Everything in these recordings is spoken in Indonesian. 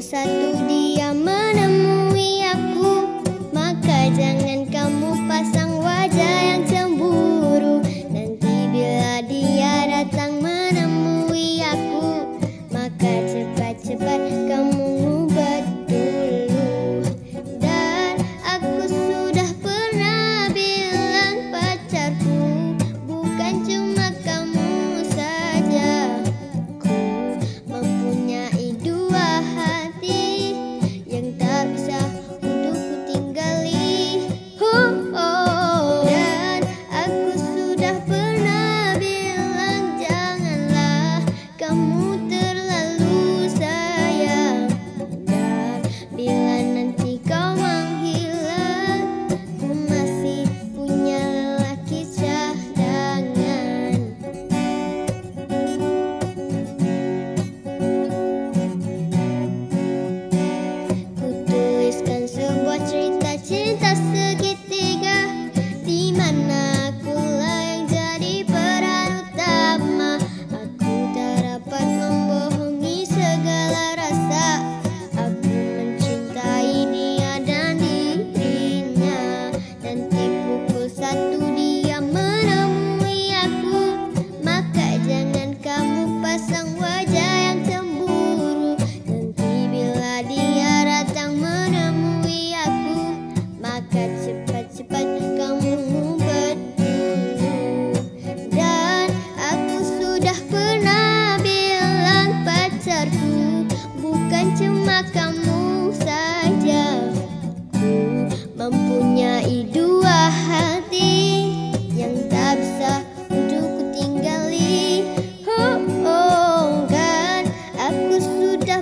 satu di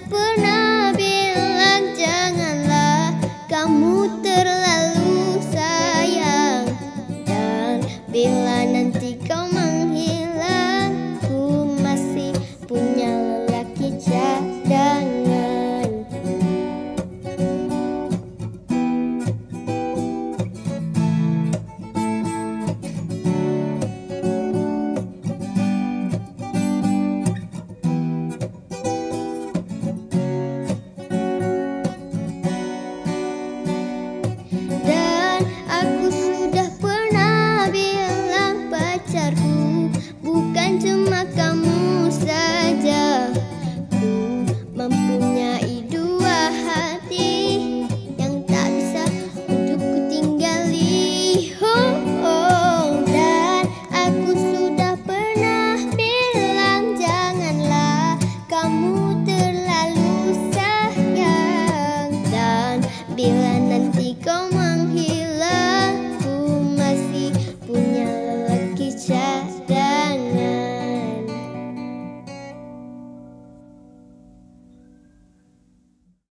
pernah bilang janganlah kamu terlalu sayang dan bilang. be